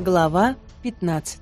Глава 15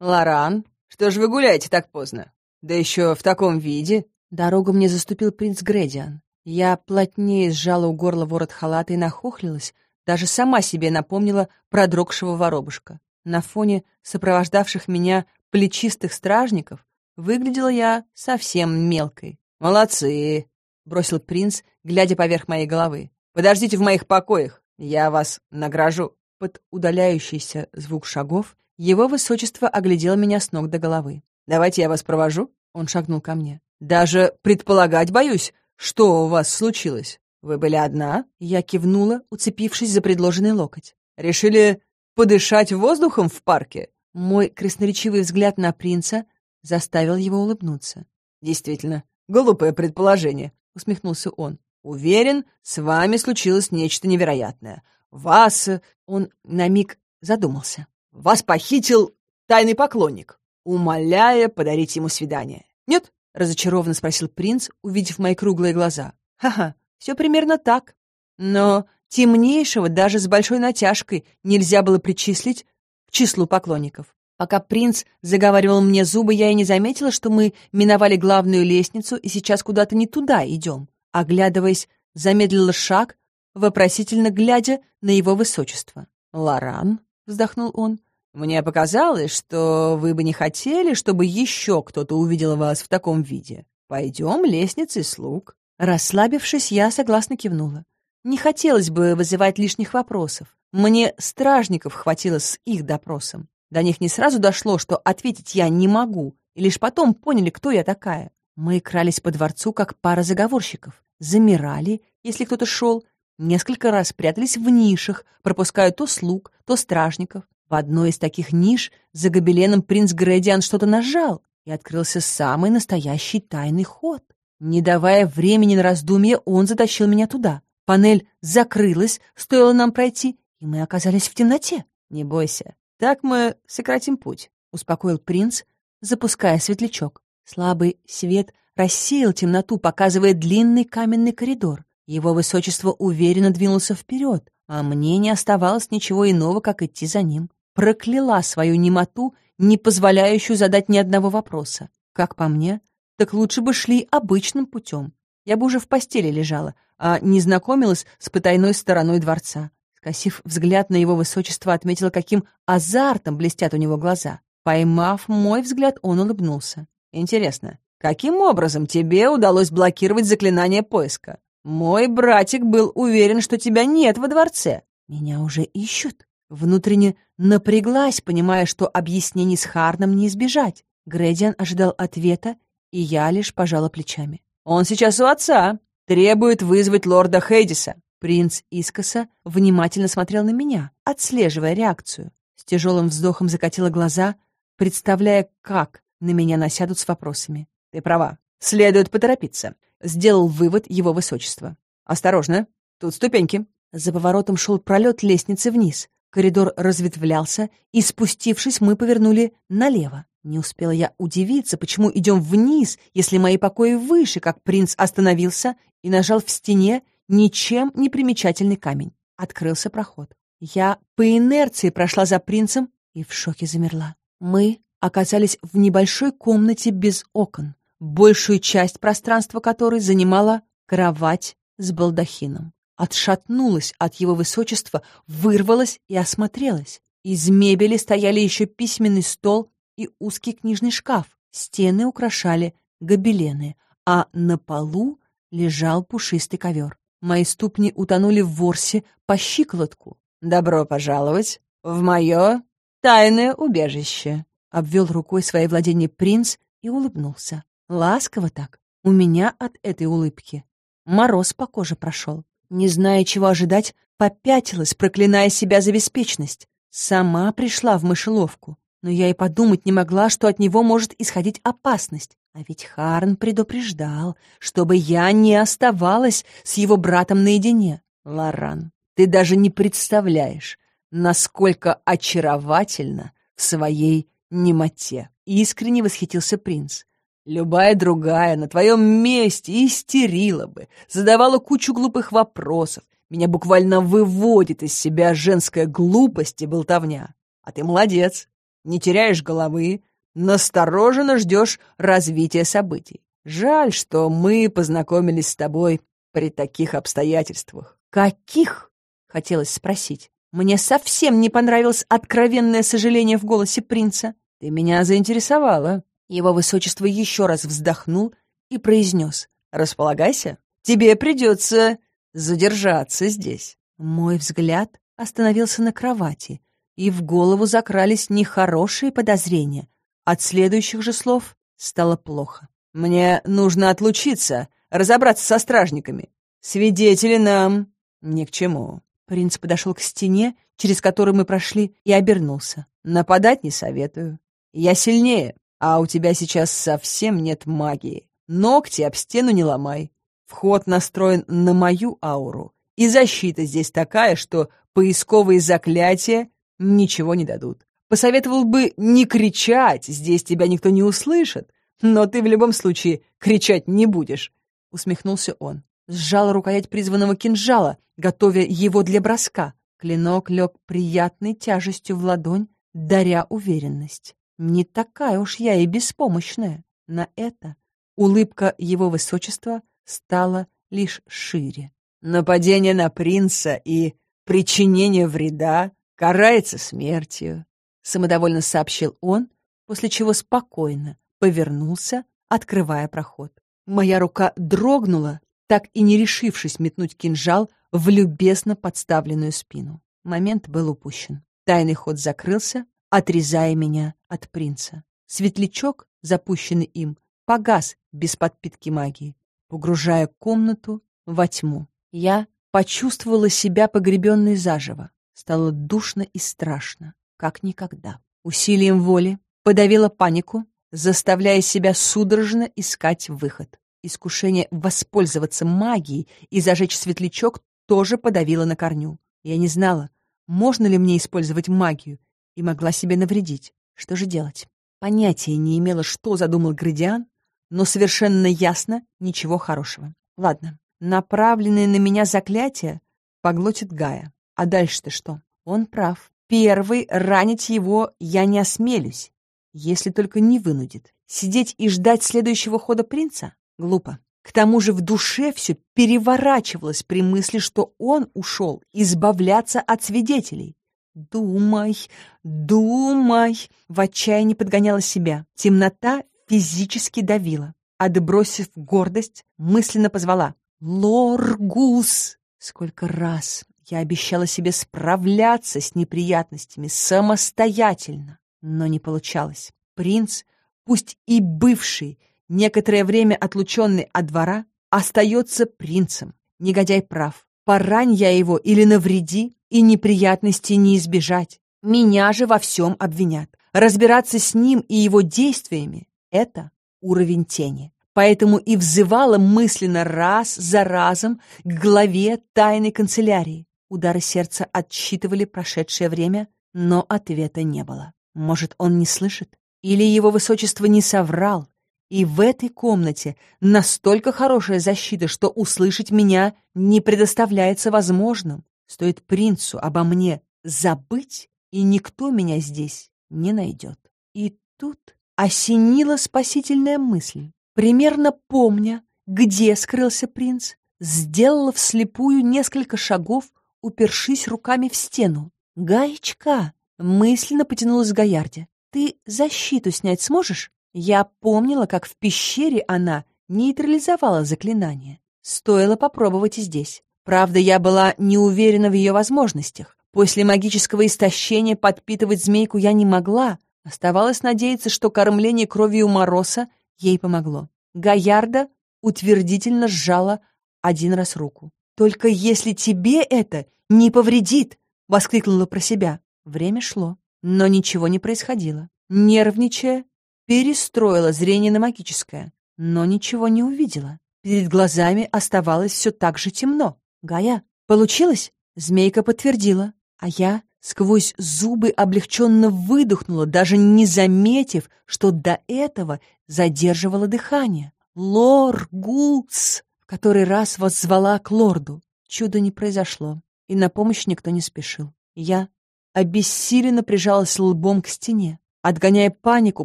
«Лоран, что же вы гуляете так поздно? Да еще в таком виде!» Дорогу мне заступил принц Гредиан. Я плотнее сжала у горла ворот халата и нахохлилась, даже сама себе напомнила продрогшего воробушка. На фоне сопровождавших меня плечистых стражников выглядела я совсем мелкой. «Молодцы!» — бросил принц, глядя поверх моей головы. «Подождите в моих покоях, я вас награжу». Под удаляющийся звук шагов его высочество оглядел меня с ног до головы. «Давайте я вас провожу?» Он шагнул ко мне. «Даже предполагать боюсь, что у вас случилось. Вы были одна?» Я кивнула, уцепившись за предложенный локоть. «Решили подышать воздухом в парке?» Мой красноречивый взгляд на принца заставил его улыбнуться. «Действительно, глупое предположение», — усмехнулся он. «Уверен, с вами случилось нечто невероятное. Вас...» Он на миг задумался. «Вас похитил тайный поклонник, умоляя подарить ему свидание. Нет?» — разочарованно спросил принц, увидев мои круглые глаза. «Ха-ха, все примерно так. Но темнейшего даже с большой натяжкой нельзя было причислить к числу поклонников. Пока принц заговаривал мне зубы, я и не заметила, что мы миновали главную лестницу и сейчас куда-то не туда идем. Оглядываясь, замедлила шаг, вопросительно глядя на его высочество. «Лоран», — вздохнул он, — «мне показалось, что вы бы не хотели, чтобы еще кто-то увидел вас в таком виде. Пойдем лестницей слуг». Расслабившись, я согласно кивнула. Не хотелось бы вызывать лишних вопросов. Мне стражников хватило с их допросом. До них не сразу дошло, что ответить я не могу, и лишь потом поняли, кто я такая. Мы крались по дворцу, как пара заговорщиков. Замирали, если кто-то шел, несколько раз прятались в нишах, пропуская то слуг, то стражников. В одной из таких ниш за гобеленом принц Грэдиан что-то нажал, и открылся самый настоящий тайный ход. Не давая времени на раздумье, он затащил меня туда. Панель закрылась, стоило нам пройти, и мы оказались в темноте. «Не бойся, «Так мы сократим путь», — успокоил принц, запуская светлячок. Слабый свет рассеял темноту, показывая длинный каменный коридор. Его высочество уверенно двинулся вперед, а мне не оставалось ничего иного, как идти за ним. Прокляла свою немоту, не позволяющую задать ни одного вопроса. Как по мне, так лучше бы шли обычным путем. Я бы уже в постели лежала, а не знакомилась с потайной стороной дворца. Скосив взгляд на его высочество, отметила, каким азартом блестят у него глаза. Поймав мой взгляд, он улыбнулся. «Интересно, каким образом тебе удалось блокировать заклинание поиска? Мой братик был уверен, что тебя нет во дворце». «Меня уже ищут». Внутренне напряглась, понимая, что объяснений с Харном не избежать. Грэдиан ожидал ответа, и я лишь пожала плечами. «Он сейчас у отца. Требует вызвать лорда Хейдиса. Принц искоса внимательно смотрел на меня, отслеживая реакцию. С тяжелым вздохом закатила глаза, представляя, как на меня насядут с вопросами. «Ты права. Следует поторопиться», — сделал вывод его высочества. «Осторожно, тут ступеньки». За поворотом шел пролет лестницы вниз. Коридор разветвлялся, и, спустившись, мы повернули налево. Не успела я удивиться, почему идем вниз, если мои покои выше, как принц остановился и нажал в стене ничем не примечательный камень. Открылся проход. Я по инерции прошла за принцем и в шоке замерла. Мы оказались в небольшой комнате без окон, большую часть пространства которой занимала кровать с балдахином. Отшатнулась от его высочества, вырвалась и осмотрелась. Из мебели стояли еще письменный стол и узкий книжный шкаф. Стены украшали гобелены, а на полу лежал пушистый ковер. Мои ступни утонули в ворсе по щиколотку. «Добро пожаловать в мое тайное убежище», — обвел рукой свои владения принц и улыбнулся. Ласково так. У меня от этой улыбки мороз по коже прошел. Не зная, чего ожидать, попятилась, проклиная себя за беспечность. Сама пришла в мышеловку, но я и подумать не могла, что от него может исходить опасность. А ведь Харн предупреждал, чтобы я не оставалась с его братом наедине. Лоран, ты даже не представляешь, насколько очаровательно в своей немоте. Искренне восхитился принц. Любая другая на твоем месте истерила бы, задавала кучу глупых вопросов, Меня буквально выводит из себя женская глупость и болтовня. А ты молодец, не теряешь головы, настороженно ждешь развития событий. Жаль, что мы познакомились с тобой при таких обстоятельствах. Каких? Хотелось спросить. Мне совсем не понравилось откровенное сожаление в голосе принца. Ты меня заинтересовала. Его высочество еще раз вздохнул и произнес. Располагайся. Тебе придется задержаться здесь. Мой взгляд остановился на кровати, и в голову закрались нехорошие подозрения. От следующих же слов стало плохо. «Мне нужно отлучиться, разобраться со стражниками. Свидетели нам ни к чему». Принц подошел к стене, через которую мы прошли, и обернулся. «Нападать не советую. Я сильнее, а у тебя сейчас совсем нет магии. Ногти об стену не ломай. Вход настроен на мою ауру, и защита здесь такая, что поисковые заклятия ничего не дадут. Посоветовал бы не кричать, здесь тебя никто не услышит, но ты в любом случае кричать не будешь», — усмехнулся он. Сжал рукоять призванного кинжала, готовя его для броска. Клинок лег приятной тяжестью в ладонь, даря уверенность. Не такая уж я и беспомощная. На это улыбка его высочества стала лишь шире. Нападение на принца и причинение вреда карается смертью, самодовольно сообщил он, после чего спокойно повернулся, открывая проход. Моя рука дрогнула, так и не решившись метнуть кинжал в любезно подставленную спину. Момент был упущен. Тайный ход закрылся, отрезая меня от принца. Светлячок, запущенный им, погас без подпитки магии, погружая комнату во тьму. Я почувствовала себя погребенной заживо. Стало душно и страшно, как никогда. Усилием воли подавила панику, заставляя себя судорожно искать выход. Искушение воспользоваться магией и зажечь светлячок тоже подавило на корню. Я не знала, можно ли мне использовать магию, и могла себе навредить. Что же делать? Понятия не имела, что задумал Градиан, но совершенно ясно ничего хорошего. Ладно, направленное на меня заклятие поглотит Гая. А дальше-то что? Он прав. Первый ранить его я не осмелюсь, если только не вынудит. Сидеть и ждать следующего хода принца? Глупо. К тому же в душе все переворачивалось при мысли, что он ушел избавляться от свидетелей. «Думай, думай!» В отчаянии подгоняла себя. Темнота физически давила. Отбросив гордость, мысленно позвала «Лоргус!» Сколько раз я обещала себе справляться с неприятностями самостоятельно, но не получалось. Принц, пусть и бывший, некоторое время отлученный от двора, остается принцем. Негодяй прав. Порань я его или навреди, и неприятностей не избежать. Меня же во всем обвинят. Разбираться с ним и его действиями — это уровень тени. Поэтому и взывала мысленно раз за разом к главе тайной канцелярии. Удары сердца отсчитывали прошедшее время, но ответа не было. Может, он не слышит? Или его высочество не соврал? И в этой комнате настолько хорошая защита, что услышать меня не предоставляется возможным. Стоит принцу обо мне забыть, и никто меня здесь не найдет. И тут осенила спасительная мысль. Примерно помня, где скрылся принц, сделала вслепую несколько шагов, упершись руками в стену. «Гаечка!» — мысленно потянулась к Гаярде. «Ты защиту снять сможешь?» Я помнила, как в пещере она нейтрализовала заклинание. Стоило попробовать и здесь. Правда, я была не уверена в ее возможностях. После магического истощения подпитывать змейку я не могла. Оставалось надеяться, что кормление кровью Мороса ей помогло. Гаярда утвердительно сжала один раз руку. «Только если тебе это не повредит!» — воскликнула про себя. Время шло, но ничего не происходило. Нервничая, перестроила зрение на магическое, но ничего не увидела. Перед глазами оставалось все так же темно. «Гая, получилось?» Змейка подтвердила, а я сквозь зубы облегченно выдохнула, даже не заметив, что до этого задерживала дыхание. «Лоргус!» в который раз воззвала к лорду. Чудо не произошло, и на помощь никто не спешил. Я обессиленно прижалась лбом к стене. Отгоняя панику,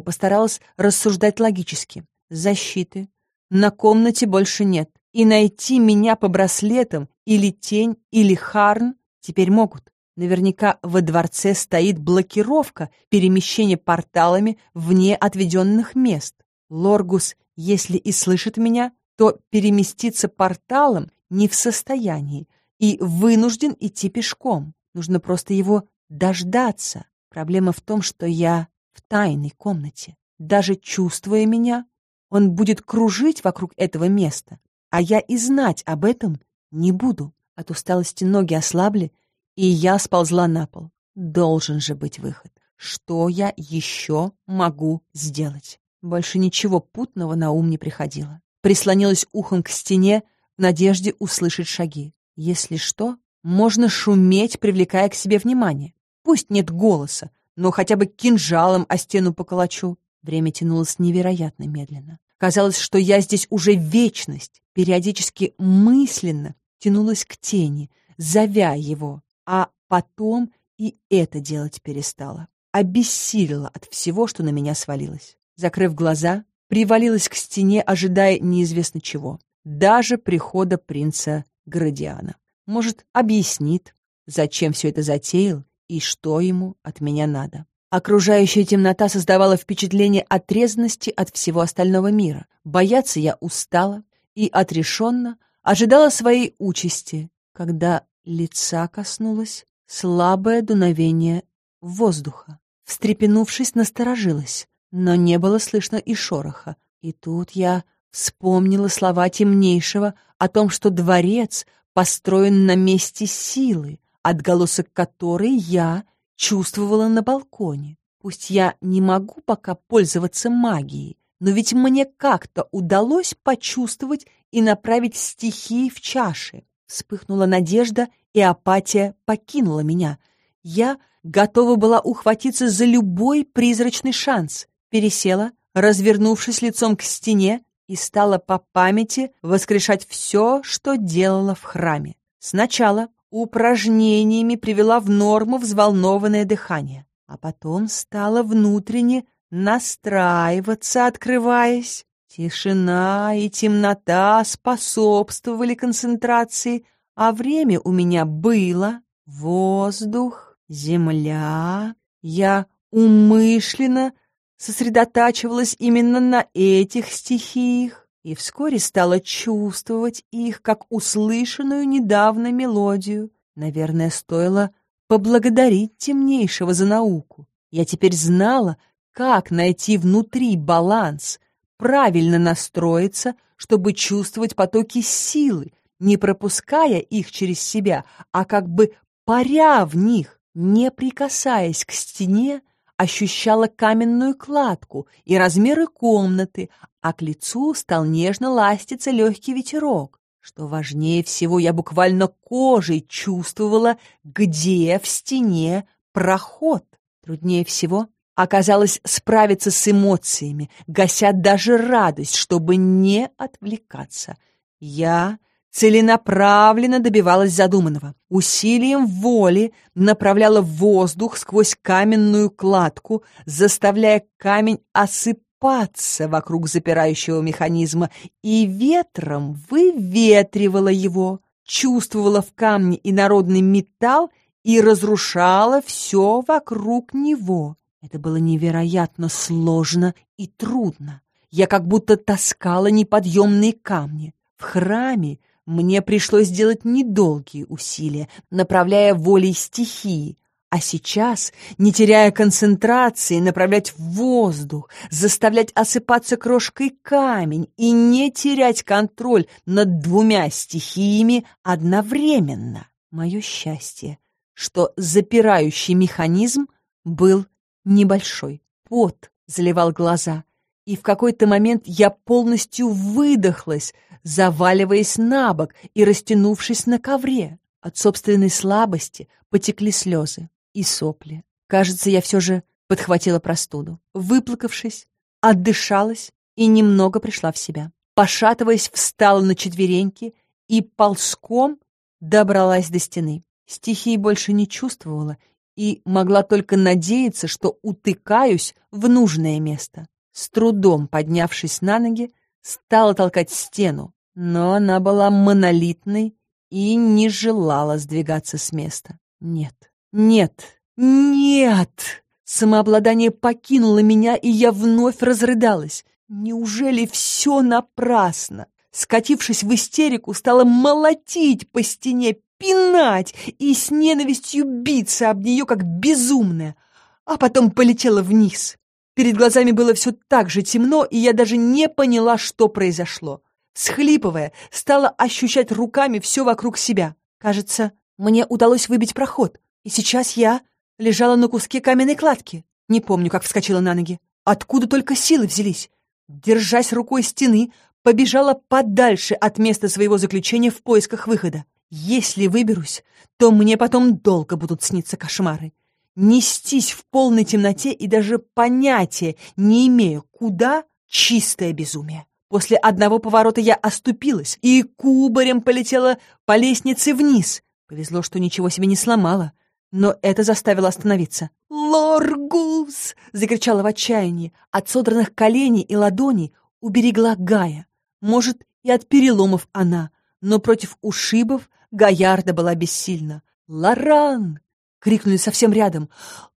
постаралась рассуждать логически. Защиты на комнате больше нет, и найти меня по браслетам или тень, или харн теперь могут. Наверняка во дворце стоит блокировка перемещения порталами вне отведенных мест. Лоргус, если и слышит меня, то переместиться порталом не в состоянии и вынужден идти пешком. Нужно просто его дождаться. Проблема в том, что я в тайной комнате. Даже чувствуя меня, он будет кружить вокруг этого места, а я и знать об этом не буду. От усталости ноги ослабли, и я сползла на пол. Должен же быть выход. Что я еще могу сделать? Больше ничего путного на ум не приходило. Прислонилась ухом к стене в надежде услышать шаги. Если что, можно шуметь, привлекая к себе внимание. Пусть нет голоса, но хотя бы кинжалом о стену поколочу. Время тянулось невероятно медленно. Казалось, что я здесь уже вечность, периодически мысленно тянулась к тени, зовя его, а потом и это делать перестала. Обессилила от всего, что на меня свалилось. Закрыв глаза, привалилась к стене, ожидая неизвестно чего. Даже прихода принца Градиана. Может, объяснит, зачем все это затеял и что ему от меня надо. Окружающая темнота создавала впечатление отрезанности от всего остального мира. Бояться я устала и отрешенно ожидала своей участи, когда лица коснулось слабое дуновение воздуха. Встрепенувшись, насторожилась, но не было слышно и шороха. И тут я вспомнила слова темнейшего о том, что дворец построен на месте силы, отголосок которой я чувствовала на балконе. Пусть я не могу пока пользоваться магией, но ведь мне как-то удалось почувствовать и направить стихии в чаши. Вспыхнула надежда, и апатия покинула меня. Я готова была ухватиться за любой призрачный шанс. Пересела, развернувшись лицом к стене, и стала по памяти воскрешать все, что делала в храме. Сначала упражнениями привела в норму взволнованное дыхание, а потом стала внутренне настраиваться, открываясь. Тишина и темнота способствовали концентрации, а время у меня было. Воздух, земля. Я умышленно сосредотачивалась именно на этих стихиях и вскоре стала чувствовать их как услышанную недавно мелодию. Наверное, стоило поблагодарить темнейшего за науку. Я теперь знала, как найти внутри баланс, правильно настроиться, чтобы чувствовать потоки силы, не пропуская их через себя, а как бы паря в них, не прикасаясь к стене, ощущала каменную кладку и размеры комнаты, а к лицу стал нежно ластиться легкий ветерок. Что важнее всего, я буквально кожей чувствовала, где в стене проход. Труднее всего оказалось справиться с эмоциями, гася даже радость, чтобы не отвлекаться. Я целенаправленно добивалась задуманного. Усилием воли направляла воздух сквозь каменную кладку, заставляя камень осыпаться вокруг запирающего механизма, и ветром выветривала его, чувствовала в камне инородный металл и разрушала все вокруг него. Это было невероятно сложно и трудно. Я как будто таскала неподъемные камни. В храме мне пришлось сделать недолгие усилия, направляя волей стихии, а сейчас, не теряя концентрации, направлять воздух, заставлять осыпаться крошкой камень и не терять контроль над двумя стихиями одновременно. Мое счастье, что запирающий механизм был небольшой. Пот заливал глаза, и в какой-то момент я полностью выдохлась, заваливаясь на бок и растянувшись на ковре. От собственной слабости потекли слезы и сопли. Кажется, я все же подхватила простуду. Выплакавшись, отдышалась и немного пришла в себя. Пошатываясь, встала на четвереньки и ползком добралась до стены. Стихии больше не чувствовала и могла только надеяться, что утыкаюсь в нужное место. С трудом поднявшись на ноги, стала толкать стену, но она была монолитной и не желала сдвигаться с места. Нет, нет, нет! Самообладание покинуло меня, и я вновь разрыдалась. Неужели все напрасно? Скатившись в истерику, стала молотить по стене, пинать и с ненавистью биться об нее, как безумная, а потом полетела вниз. Перед глазами было все так же темно, и я даже не поняла, что произошло. Схлипывая, стала ощущать руками все вокруг себя. Кажется, мне удалось выбить проход, и сейчас я лежала на куске каменной кладки. Не помню, как вскочила на ноги. Откуда только силы взялись? Держась рукой стены, побежала подальше от места своего заключения в поисках выхода. Если выберусь, то мне потом долго будут сниться кошмары. Нестись в полной темноте и даже понятия не имею, куда — чистое безумие. После одного поворота я оступилась и кубарем полетела по лестнице вниз. Повезло, что ничего себе не сломала, но это заставило остановиться. «Лоргус!» — закричала в отчаянии. От содранных коленей и ладоней уберегла Гая. Может, и от переломов она, но против ушибов Гаярда была бессильна. «Лоран!» — крикнули совсем рядом.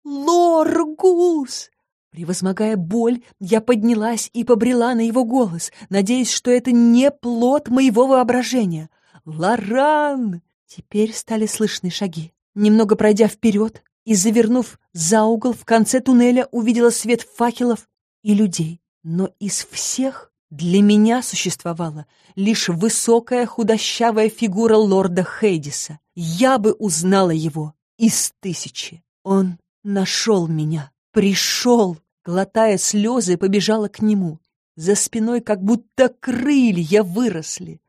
«Лоргус!» Превозмогая боль, я поднялась и побрела на его голос, надеясь, что это не плод моего воображения. «Лоран!» Теперь стали слышны шаги. Немного пройдя вперед и завернув за угол, в конце туннеля увидела свет факелов и людей. Но из всех для меня существовала лишь высокая худощавая фигура лорда Хейдиса. Я бы узнала его из тысячи. Он нашел меня, пришел, глотая слезы, побежала к нему. За спиной как будто крылья выросли.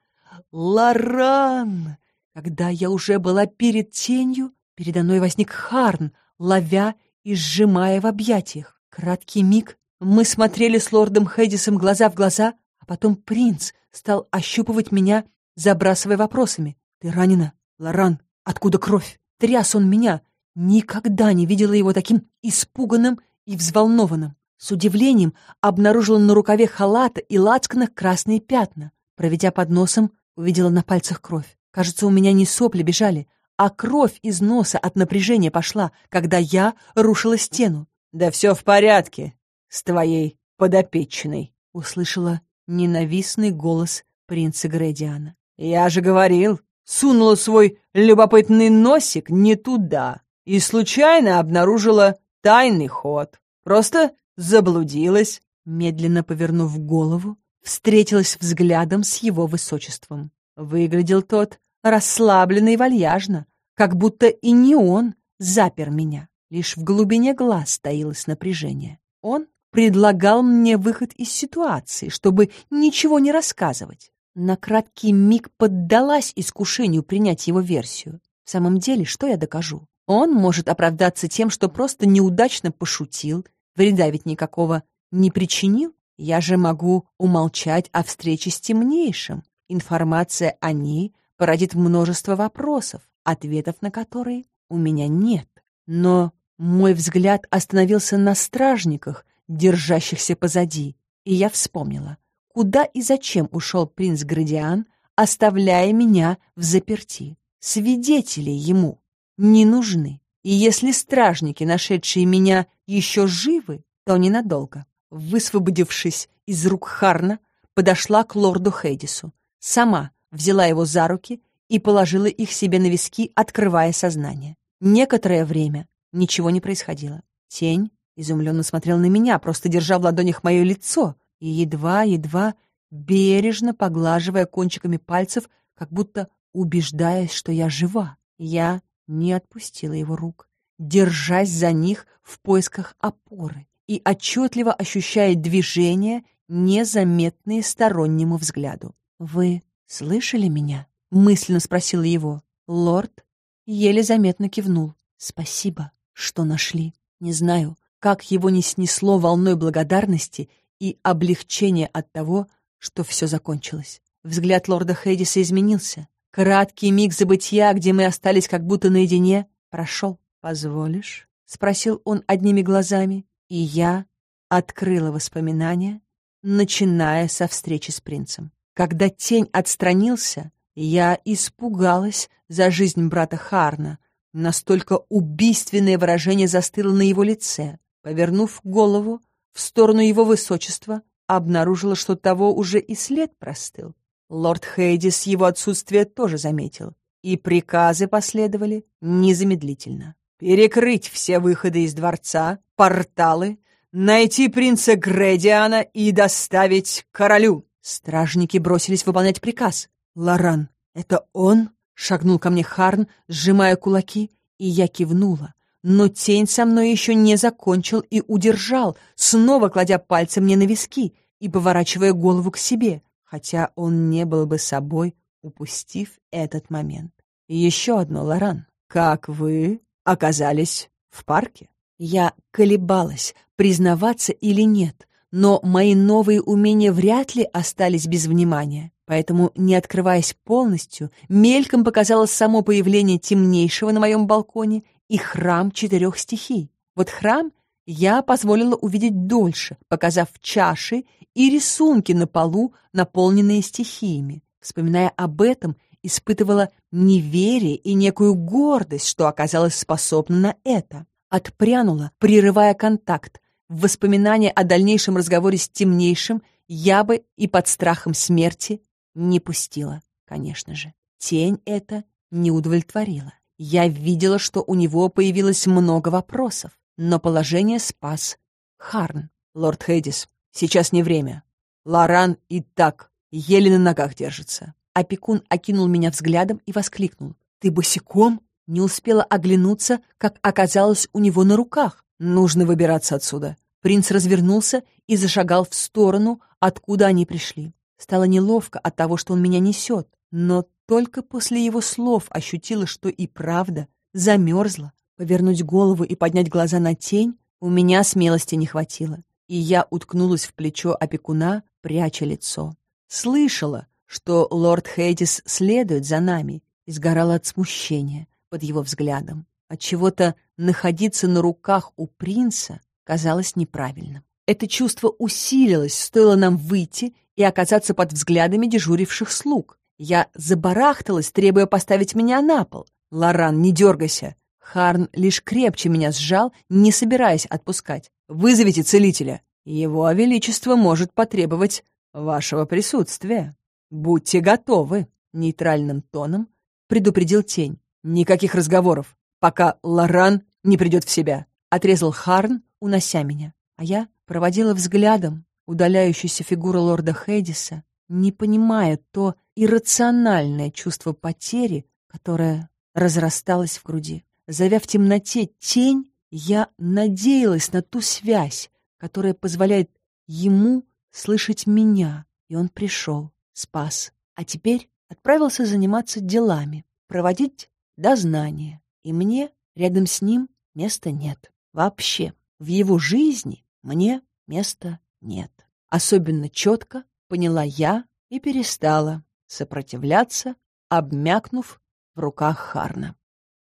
«Лоран!» Когда я уже была перед тенью, передо мной возник Харн, ловя и сжимая в объятиях. Краткий миг, мы смотрели с лордом Хэдисом глаза в глаза, а потом принц стал ощупывать меня, забрасывая вопросами. «Ты ранена? Лоран, откуда кровь?» Тряс он меня. Никогда не видела его таким испуганным и взволнованным. С удивлением обнаружила на рукаве халата и лацканах красные пятна. Проведя под носом, увидела на пальцах кровь. Кажется, у меня не сопли бежали, а кровь из носа от напряжения пошла, когда я рушила стену. «Да все в порядке с твоей подопечной», — услышала ненавистный голос принца Гредиана. «Я же говорил, сунула свой любопытный носик не туда и случайно обнаружила тайный ход. Просто заблудилась». Медленно повернув голову, встретилась взглядом с его высочеством. Выглядел тот расслабленно и вальяжно, как будто и не он запер меня. Лишь в глубине глаз таилось напряжение. Он предлагал мне выход из ситуации, чтобы ничего не рассказывать. На краткий миг поддалась искушению принять его версию. В самом деле, что я докажу? Он может оправдаться тем, что просто неудачно пошутил, вреда ведь никакого не причинил. Я же могу умолчать о встрече с темнейшим. Информация о ней породит множество вопросов, ответов на которые у меня нет. Но мой взгляд остановился на стражниках, держащихся позади, и я вспомнила, куда и зачем ушел принц Градиан, оставляя меня в заперти. Свидетели ему не нужны, и если стражники, нашедшие меня, еще живы, то ненадолго. Высвободившись из рук Харна, подошла к лорду Хейдису. Сама взяла его за руки и положила их себе на виски, открывая сознание. Некоторое время ничего не происходило. Тень изумленно смотрел на меня, просто держа в ладонях мое лицо и едва-едва бережно поглаживая кончиками пальцев, как будто убеждаясь, что я жива. Я не отпустила его рук, держась за них в поисках опоры и отчетливо ощущая движения, незаметные стороннему взгляду. «Вы слышали меня?» — мысленно спросила его. Лорд еле заметно кивнул. «Спасибо, что нашли. Не знаю, как его не снесло волной благодарности и облегчения от того, что все закончилось. Взгляд лорда Хейдиса изменился. Краткий миг забытия, где мы остались как будто наедине, прошел. «Позволишь?» — спросил он одними глазами, и я открыла воспоминания, начиная со встречи с принцем. Когда тень отстранился, я испугалась за жизнь брата Харна. Настолько убийственное выражение застыло на его лице. Повернув голову в сторону его высочества, обнаружила, что того уже и след простыл. Лорд Хейдис его отсутствие тоже заметил, и приказы последовали незамедлительно. Перекрыть все выходы из дворца, порталы, найти принца Гредиана и доставить королю. Стражники бросились выполнять приказ. «Лоран, это он?» — шагнул ко мне Харн, сжимая кулаки, и я кивнула. Но тень со мной еще не закончил и удержал, снова кладя пальцы мне на виски и поворачивая голову к себе хотя он не был бы собой, упустив этот момент. Еще одно, Лоран. Как вы оказались в парке? Я колебалась, признаваться или нет, но мои новые умения вряд ли остались без внимания. Поэтому, не открываясь полностью, мельком показалось само появление темнейшего на моем балконе и храм четырех стихий. Вот храм я позволила увидеть дольше, показав чаши и рисунки на полу, наполненные стихиями. Вспоминая об этом, испытывала неверие и некую гордость, что оказалась способна на это. Отпрянула, прерывая контакт. В воспоминания о дальнейшем разговоре с темнейшим я бы и под страхом смерти не пустила, конечно же. Тень это не удовлетворила. Я видела, что у него появилось много вопросов, но положение спас Харн. Лорд Хейдис, Сейчас не время. Лоран и так еле на ногах держится. Опекун окинул меня взглядом и воскликнул. «Ты босиком?» Не успела оглянуться, как оказалось у него на руках. «Нужно выбираться отсюда». Принц развернулся и зашагал в сторону, откуда они пришли. Стало неловко от того, что он меня несет, но только после его слов ощутила, что и правда замерзла. Повернуть голову и поднять глаза на тень у меня смелости не хватило и я уткнулась в плечо опекуна, пряча лицо. Слышала, что лорд Хейдис следует за нами, и сгорала от смущения под его взглядом. От чего то находиться на руках у принца казалось неправильным. Это чувство усилилось, стоило нам выйти и оказаться под взглядами дежуривших слуг. Я забарахталась, требуя поставить меня на пол. «Лоран, не дергайся!» Харн лишь крепче меня сжал, не собираясь отпускать. Вызовите целителя. Его Величество может потребовать вашего присутствия. Будьте готовы, нейтральным тоном предупредил тень. Никаких разговоров, пока Лоран не придет в себя. Отрезал Харн, унося меня. А я проводила взглядом удаляющуюся фигуру лорда Хейдиса, не понимая то иррациональное чувство потери, которое разрасталось в груди. Зовя в темноте тень, я надеялась на ту связь, которая позволяет ему слышать меня, и он пришел, спас. А теперь отправился заниматься делами, проводить дознание. И мне рядом с ним места нет. Вообще, в его жизни мне места нет. Особенно четко поняла я и перестала сопротивляться, обмякнув в руках Харна.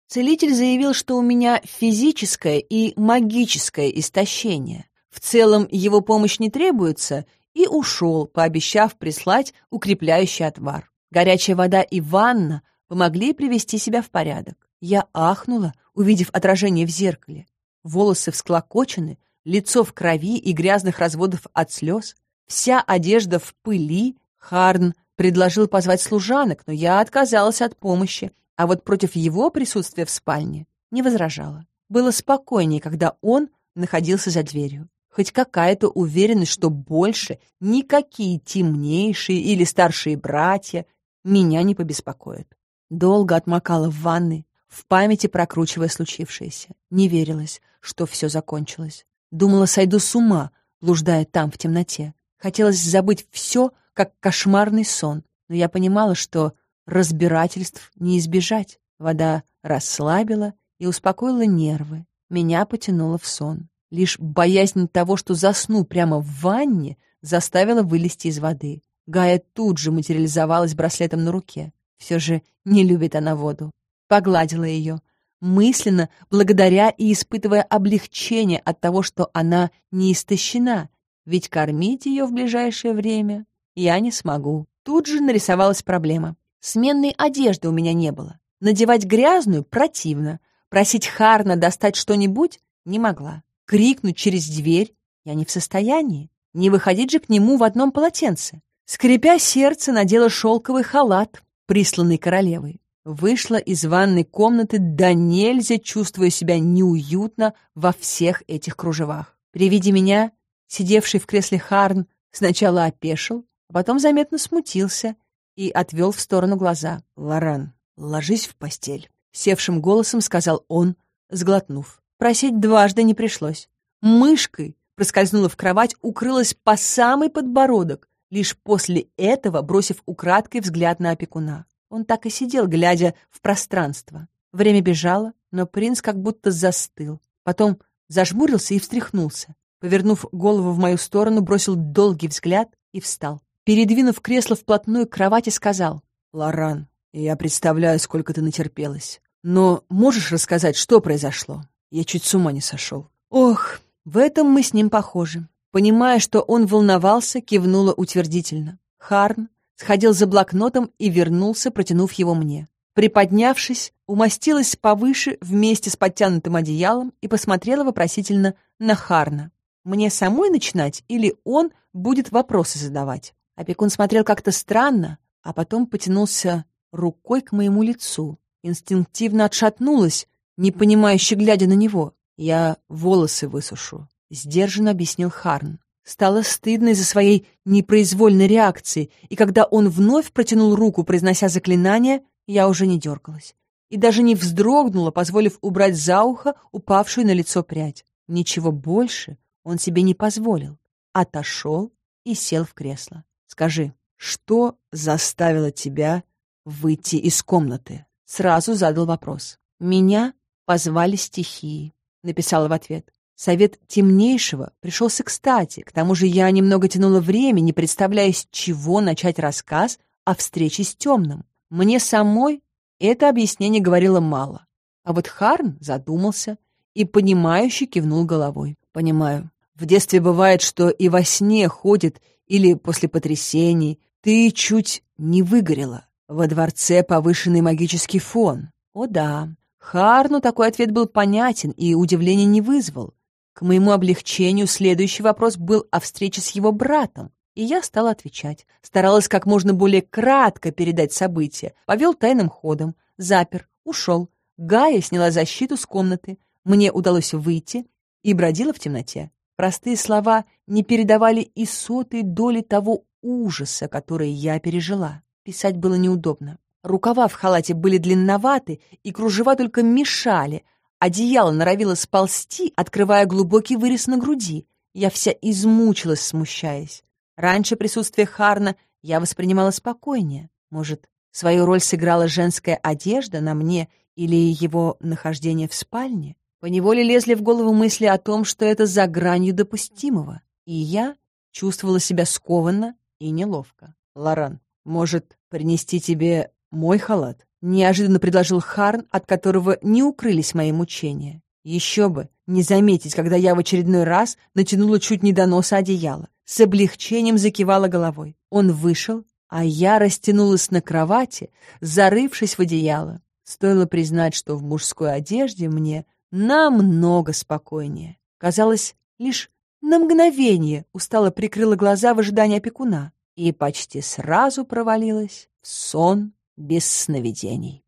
Целитель заявил, что у меня физическое и магическое истощение. В целом его помощь не требуется, и ушел, пообещав прислать укрепляющий отвар. Горячая вода и ванна помогли привести себя в порядок. Я ахнула, увидев отражение в зеркале. Волосы всклокочены, лицо в крови и грязных разводов от слез, вся одежда в пыли. Харн предложил позвать служанок, но я отказалась от помощи, а вот против его присутствия в спальне не возражала. Было спокойнее, когда он находился за дверью. Хоть какая-то уверенность, что больше никакие темнейшие или старшие братья меня не побеспокоят. Долго отмокала в ванной, в памяти прокручивая случившееся. Не верилась, что все закончилось. Думала, сойду с ума, блуждая там в темноте. Хотелось забыть все, как кошмарный сон, но я понимала, что Разбирательств не избежать. Вода расслабила и успокоила нервы. Меня потянуло в сон. Лишь боязнь того, что засну прямо в ванне, заставила вылезти из воды. Гая тут же материализовалась браслетом на руке. Все же не любит она воду. Погладила ее, мысленно благодаря и испытывая облегчение от того, что она не истощена, ведь кормить ее в ближайшее время я не смогу. Тут же нарисовалась проблема. Сменной одежды у меня не было. Надевать грязную противно. Просить Харна достать что-нибудь не могла. Крикнуть через дверь я не в состоянии. Не выходить же к нему в одном полотенце. Скрипя сердце, надела шелковый халат, присланный королевой. Вышла из ванной комнаты да нельзя, чувствуя себя неуютно во всех этих кружевах. При виде меня, сидевший в кресле Харн, сначала опешил, а потом заметно смутился и отвел в сторону глаза. «Лоран, ложись в постель», — севшим голосом сказал он, сглотнув. Просить дважды не пришлось. Мышкой проскользнула в кровать, укрылась по самый подбородок, лишь после этого бросив украдкой взгляд на опекуна. Он так и сидел, глядя в пространство. Время бежало, но принц как будто застыл. Потом зажмурился и встряхнулся. Повернув голову в мою сторону, бросил долгий взгляд и встал. Передвинув кресло вплотную к кровати, сказал. «Лоран, я представляю, сколько ты натерпелась. Но можешь рассказать, что произошло? Я чуть с ума не сошел». Ох, в этом мы с ним похожи. Понимая, что он волновался, кивнула утвердительно. Харн сходил за блокнотом и вернулся, протянув его мне. Приподнявшись, умостилась повыше вместе с подтянутым одеялом и посмотрела вопросительно на Харна. Мне самой начинать или он будет вопросы задавать? Опекун смотрел как-то странно, а потом потянулся рукой к моему лицу. Инстинктивно отшатнулась, непонимающе глядя на него. «Я волосы высушу», — сдержанно объяснил Харн. Стало стыдно из-за своей непроизвольной реакции, и когда он вновь протянул руку, произнося заклинание, я уже не дергалась. И даже не вздрогнула, позволив убрать за ухо упавшую на лицо прядь. Ничего больше он себе не позволил. Отошел и сел в кресло. «Скажи, что заставило тебя выйти из комнаты?» Сразу задал вопрос. «Меня позвали стихии», — написала в ответ. Совет темнейшего пришелся кстати, к тому же я немного тянула время, не представляя, с чего начать рассказ о встрече с темным. Мне самой это объяснение говорило мало. А вот Харн задумался и, понимающе кивнул головой. «Понимаю. В детстве бывает, что и во сне ходит, или после потрясений. Ты чуть не выгорела. Во дворце повышенный магический фон. О да, Харну такой ответ был понятен и удивления не вызвал. К моему облегчению следующий вопрос был о встрече с его братом, и я стала отвечать. Старалась как можно более кратко передать события. Повел тайным ходом, запер, ушел. Гая сняла защиту с комнаты. Мне удалось выйти и бродила в темноте. Простые слова не передавали и сотой доли того ужаса, который я пережила. Писать было неудобно. Рукава в халате были длинноваты, и кружева только мешали, Одеяло норовило сползти, открывая глубокий вырез на груди. Я вся измучилась, смущаясь. Раньше присутствие Харна я воспринимала спокойнее. Может, свою роль сыграла женская одежда на мне или его нахождение в спальне? Поневоле лезли в голову мысли о том, что это за гранью допустимого. И я чувствовала себя скованно и неловко. «Лоран, может, принести тебе мой халат?» Неожиданно предложил Харн, от которого не укрылись мои мучения. Еще бы, не заметить, когда я в очередной раз натянула чуть не до носа одеяло. С облегчением закивала головой. Он вышел, а я растянулась на кровати, зарывшись в одеяло. Стоило признать, что в мужской одежде мне намного спокойнее. Казалось, лишь на мгновение устало прикрыла глаза в ожидании опекуна и почти сразу провалилась в сон без сновидений.